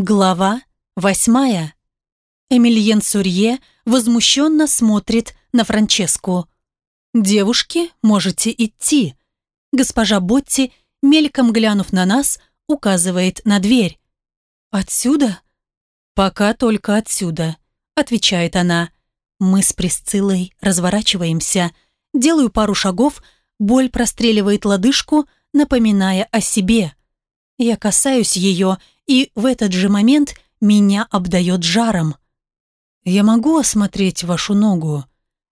Глава восьмая. Эмильен Сурье возмущенно смотрит на Франческу. «Девушки, можете идти». Госпожа Ботти, мельком глянув на нас, указывает на дверь. «Отсюда?» «Пока только отсюда», — отвечает она. Мы с Присциллой разворачиваемся. Делаю пару шагов, боль простреливает лодыжку, напоминая о себе. Я касаюсь ее и в этот же момент меня обдает жаром. Я могу осмотреть вашу ногу.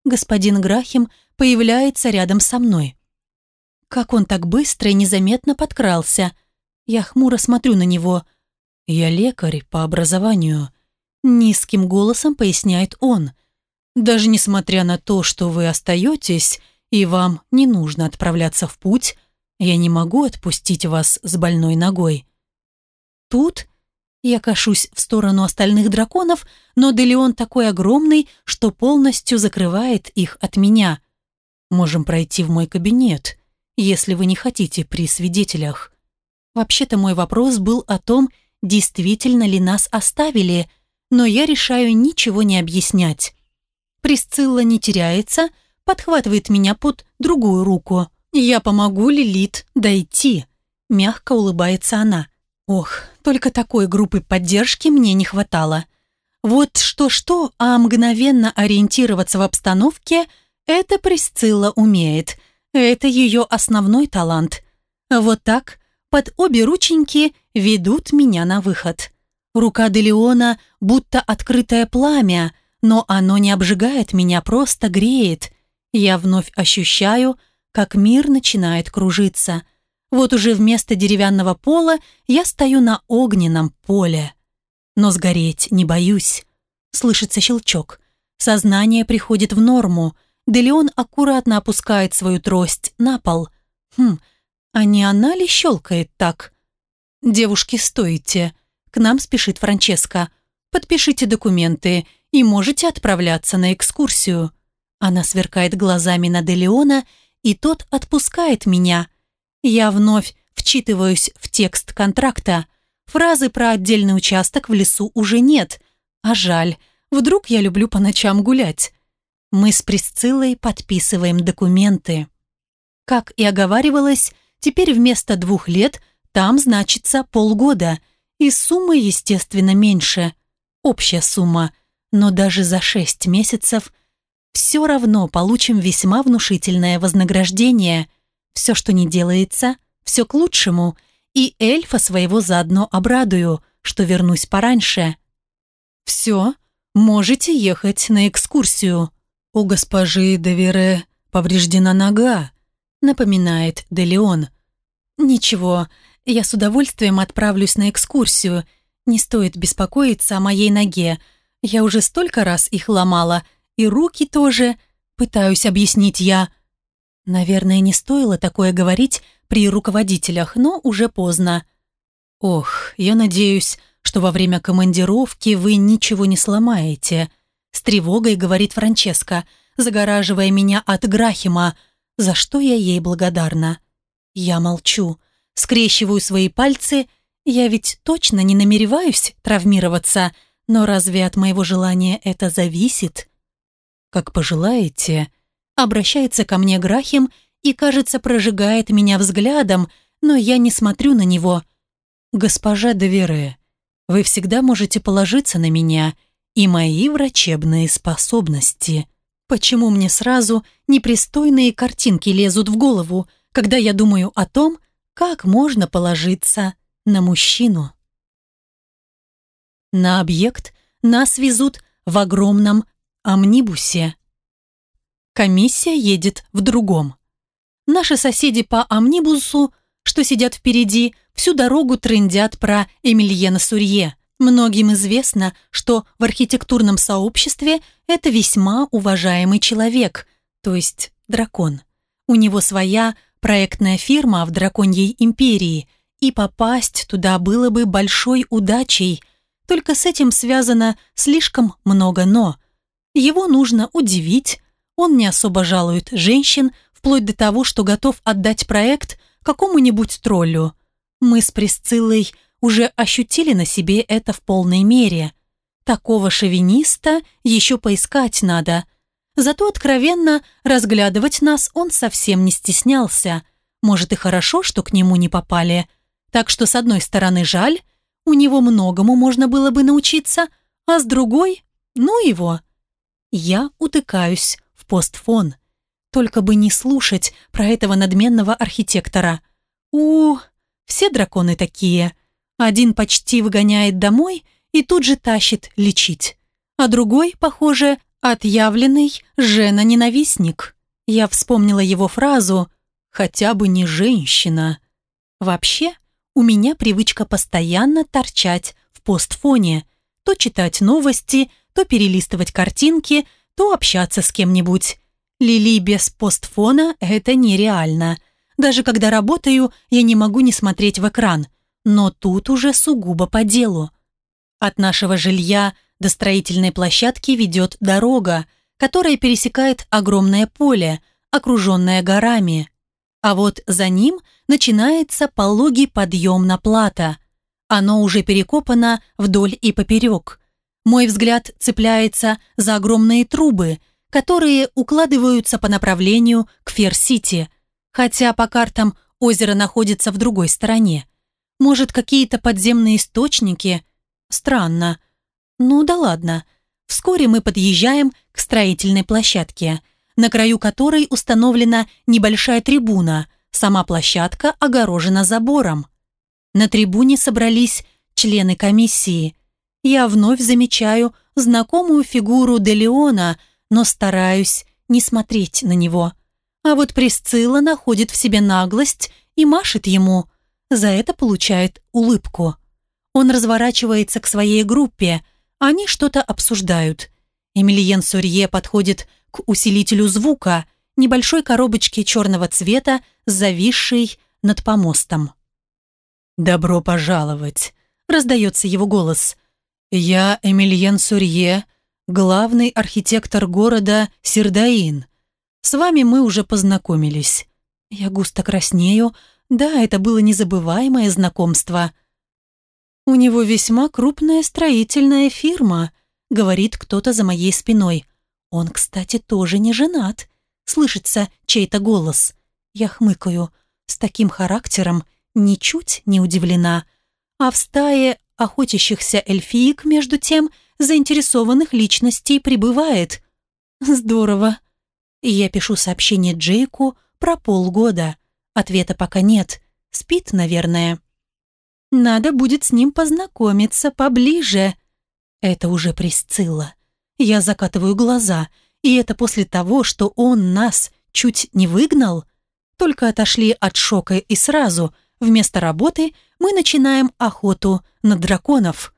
Господин Грахим появляется рядом со мной. Как он так быстро и незаметно подкрался. Я хмуро смотрю на него. Я лекарь по образованию. Низким голосом поясняет он. Даже несмотря на то, что вы остаетесь и вам не нужно отправляться в путь, я не могу отпустить вас с больной ногой. Тут я кашусь в сторону остальных драконов, но Делеон такой огромный, что полностью закрывает их от меня. Можем пройти в мой кабинет, если вы не хотите при свидетелях. Вообще-то мой вопрос был о том, действительно ли нас оставили, но я решаю ничего не объяснять. Присцилла не теряется, подхватывает меня под другую руку. «Я помогу Лилит дойти», — мягко улыбается она. Ох, только такой группы поддержки мне не хватало. Вот что-что, а мгновенно ориентироваться в обстановке – это Присцилла умеет. Это ее основной талант. Вот так под обе рученьки ведут меня на выход. Рука Делеона будто открытое пламя, но оно не обжигает меня, просто греет. Я вновь ощущаю, как мир начинает кружиться – вот уже вместо деревянного пола я стою на огненном поле. Но сгореть не боюсь. Слышится щелчок. Сознание приходит в норму. Делеон аккуратно опускает свою трость на пол. Хм, а не она ли щелкает так? «Девушки, стойте!» К нам спешит Франческа. «Подпишите документы и можете отправляться на экскурсию». Она сверкает глазами на Делеона, и тот отпускает меня – я вновь вчитываюсь в текст контракта. Фразы про отдельный участок в лесу уже нет. А жаль, вдруг я люблю по ночам гулять. Мы с Присциллой подписываем документы. Как и оговаривалось, теперь вместо двух лет там значится полгода, и сумма, естественно, меньше. Общая сумма. Но даже за шесть месяцев все равно получим весьма внушительное вознаграждение – все, что не делается, все к лучшему, и эльфа своего заодно обрадую, что вернусь пораньше. Все, можете ехать на экскурсию. У госпожи Девере повреждена нога, напоминает Делеон. Ничего, я с удовольствием отправлюсь на экскурсию. Не стоит беспокоиться о моей ноге. Я уже столько раз их ломала, и руки тоже. Пытаюсь объяснить я. Наверное, не стоило такое говорить при руководителях, но уже поздно. «Ох, я надеюсь, что во время командировки вы ничего не сломаете», с тревогой говорит Франческа, загораживая меня от Грахима, за что я ей благодарна. Я молчу, скрещиваю свои пальцы, я ведь точно не намереваюсь травмироваться, но разве от моего желания это зависит? «Как пожелаете», обращается ко мне Грахим и, кажется, прожигает меня взглядом, но я не смотрю на него. «Госпожа Девере, вы всегда можете положиться на меня и мои врачебные способности. Почему мне сразу непристойные картинки лезут в голову, когда я думаю о том, как можно положиться на мужчину?» На объект нас везут в огромном амнибусе комиссия едет в другом. Наши соседи по амнибусу, что сидят впереди, всю дорогу трындят про Эмильена Сурье. Многим известно, что в архитектурном сообществе это весьма уважаемый человек, то есть дракон. У него своя проектная фирма в драконьей империи, и попасть туда было бы большой удачей, только с этим связано слишком много «но». Его нужно удивить, он не особо жалует женщин, вплоть до того, что готов отдать проект какому-нибудь троллю. Мы с Присциллой уже ощутили на себе это в полной мере. Такого шовиниста еще поискать надо. Зато откровенно разглядывать нас он совсем не стеснялся. Может и хорошо, что к нему не попали. Так что с одной стороны жаль, у него многому можно было бы научиться, а с другой, ну его. Я утыкаюсь в постфон. Только бы не слушать про этого надменного архитектора. у все драконы такие. Один почти выгоняет домой и тут же тащит лечить. А другой, похоже, отъявленный жена-ненавистник. Я вспомнила его фразу «хотя бы не женщина». Вообще, у меня привычка постоянно торчать в постфоне, то читать новости, то перелистывать картинки, то общаться с кем-нибудь. Лили без постфона – это нереально. Даже когда работаю, я не могу не смотреть в экран. Но тут уже сугубо по делу. От нашего жилья до строительной площадки ведет дорога, которая пересекает огромное поле, окруженное горами. А вот за ним начинается пологий подъем на плата. Оно уже перекопано вдоль и поперек – мой взгляд цепляется за огромные трубы, которые укладываются по направлению к Фер-Сити, хотя по картам озеро находится в другой стороне. Может, какие-то подземные источники? Странно. Ну да ладно. Вскоре мы подъезжаем к строительной площадке, на краю которой установлена небольшая трибуна. Сама площадка огорожена забором. На трибуне собрались члены комиссии я вновь замечаю знакомую фигуру Делеона, но стараюсь не смотреть на него. А вот Присцилла находит в себе наглость и машет ему. За это получает улыбку. Он разворачивается к своей группе. Они что-то обсуждают. Эмильен Сурье подходит к усилителю звука, небольшой коробочке черного цвета, зависшей над помостом. «Добро пожаловать!» – раздается его голос – я Эмильен Сурье, главный архитектор города Сердаин. С вами мы уже познакомились. Я густо краснею. Да, это было незабываемое знакомство. У него весьма крупная строительная фирма, говорит кто-то за моей спиной. Он, кстати, тоже не женат. Слышится чей-то голос. Я хмыкаю. С таким характером ничуть не удивлена. А в стае охотящихся эльфиек, между тем, заинтересованных личностей прибывает. Здорово. Я пишу сообщение Джейку про полгода. Ответа пока нет. Спит, наверное. Надо будет с ним познакомиться поближе. Это уже Присцилла. Я закатываю глаза, и это после того, что он нас чуть не выгнал. Только отошли от шока и сразу – Вместо работы мы начинаем охоту на драконов.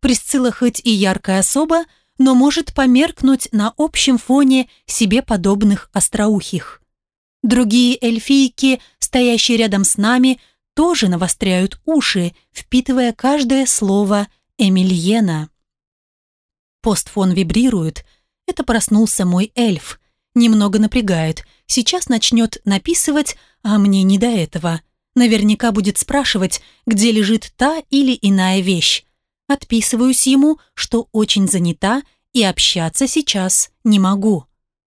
Присцила хоть и яркая особа, но может померкнуть на общем фоне себе подобных остроухих. Другие эльфийки, стоящие рядом с нами, тоже навостряют уши, впитывая каждое слово Эмильена. Постфон вибрирует. Это проснулся мой эльф. Немного напрягает. Сейчас начнет написывать, а мне не до этого наверняка будет спрашивать, где лежит та или иная вещь. Отписываюсь ему, что очень занята и общаться сейчас не могу.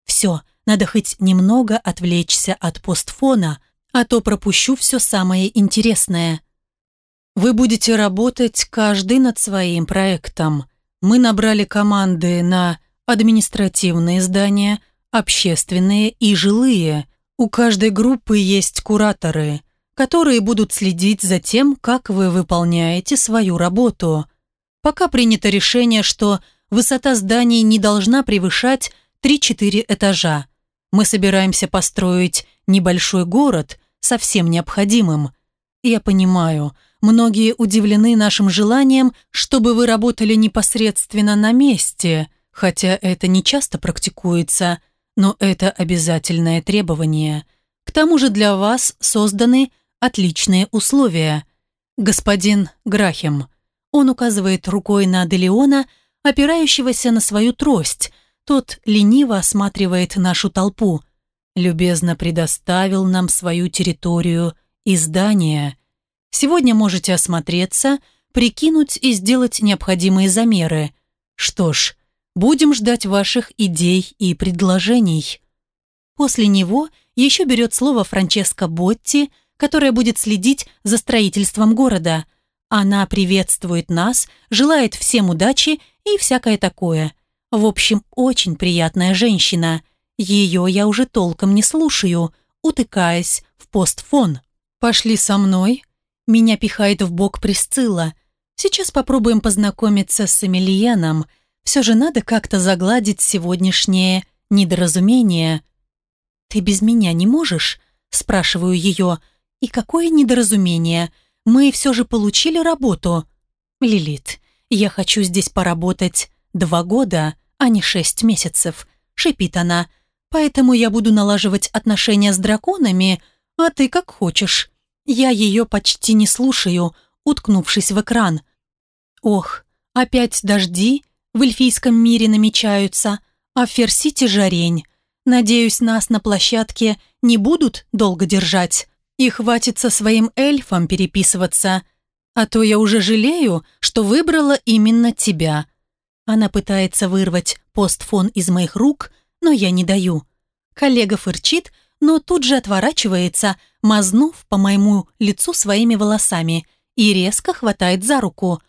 Все, надо хоть немного отвлечься от постфона, а то пропущу все самое интересное. Вы будете работать каждый над своим проектом. Мы набрали команды на административные здания, общественные и жилые. У каждой группы есть кураторы которые будут следить за тем, как вы выполняете свою работу. Пока принято решение, что высота зданий не должна превышать 3-4 этажа. Мы собираемся построить небольшой город со всем необходимым. Я понимаю, многие удивлены нашим желанием, чтобы вы работали непосредственно на месте, хотя это не часто практикуется, но это обязательное требование. К тому же для вас созданы – отличные условия. Господин Грахем. Он указывает рукой на Делеона, опирающегося на свою трость. Тот лениво осматривает нашу толпу. Любезно предоставил нам свою территорию и здание. Сегодня можете осмотреться, прикинуть и сделать необходимые замеры. Что ж, будем ждать ваших идей и предложений. После него еще берет слово Франческо Ботти – которая будет следить за строительством города. Она приветствует нас, желает всем удачи и всякое такое. В общем, очень приятная женщина. Ее я уже толком не слушаю, утыкаясь в постфон. «Пошли со мной». Меня пихает в бок Присцилла. Сейчас попробуем познакомиться с Эмильеном. Все же надо как-то загладить сегодняшнее недоразумение. «Ты без меня не можешь?» – спрашиваю ее – и какое недоразумение. Мы все же получили работу. Лилит, я хочу здесь поработать два года, а не шесть месяцев. Шипит она. Поэтому я буду налаживать отношения с драконами, а ты как хочешь. Я ее почти не слушаю, уткнувшись в экран. Ох, опять дожди в эльфийском мире намечаются, а в Ферсите жарень. Надеюсь, нас на площадке не будут долго держать. И хватит со своим эльфом переписываться, а то я уже жалею, что выбрала именно тебя. Она пытается вырвать постфон из моих рук, но я не даю. Коллега фырчит, но тут же отворачивается, мазнув по моему лицу своими волосами и резко хватает за руку.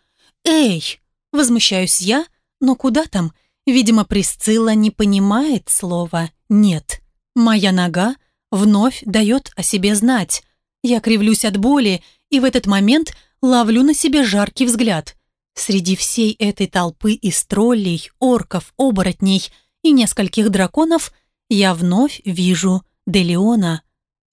«Эй!» – возмущаюсь я, но куда там? Видимо, Присцилла не понимает слова «нет». Моя нога вновь дает о себе знать. Я кривлюсь от боли и в этот момент ловлю на себе жаркий взгляд. Среди всей этой толпы из троллей, орков, оборотней и нескольких драконов я вновь вижу Делеона.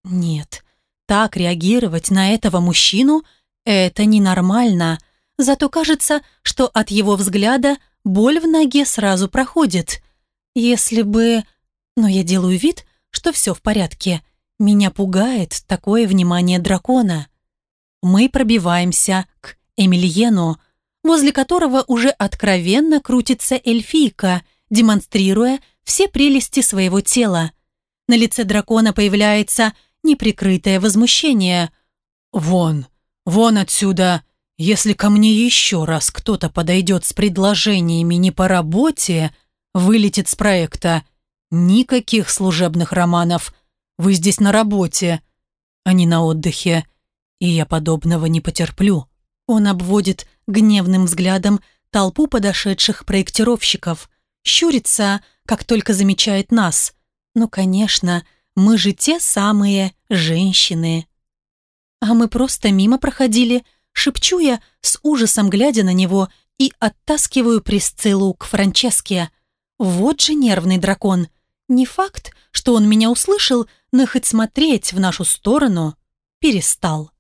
Нет, так реагировать на этого мужчину – это ненормально. Зато кажется, что от его взгляда боль в ноге сразу проходит. Если бы... Но я делаю вид – что все в порядке. Меня пугает такое внимание дракона. Мы пробиваемся к Эмильену, возле которого уже откровенно крутится эльфийка, демонстрируя все прелести своего тела. На лице дракона появляется неприкрытое возмущение. «Вон, вон отсюда! Если ко мне еще раз кто-то подойдет с предложениями не по работе, вылетит с проекта. Никаких служебных романов. Вы здесь на работе, а не на отдыхе. И я подобного не потерплю». Он обводит гневным взглядом толпу подошедших проектировщиков. Щурится, как только замечает нас. «Ну, конечно, мы же те самые женщины». «А мы просто мимо проходили», шепчу я, с ужасом глядя на него, и оттаскиваю Присциллу к Франческе. «Вот же нервный дракон!» Не факт, что он меня услышал, но хоть смотреть в нашу сторону перестал.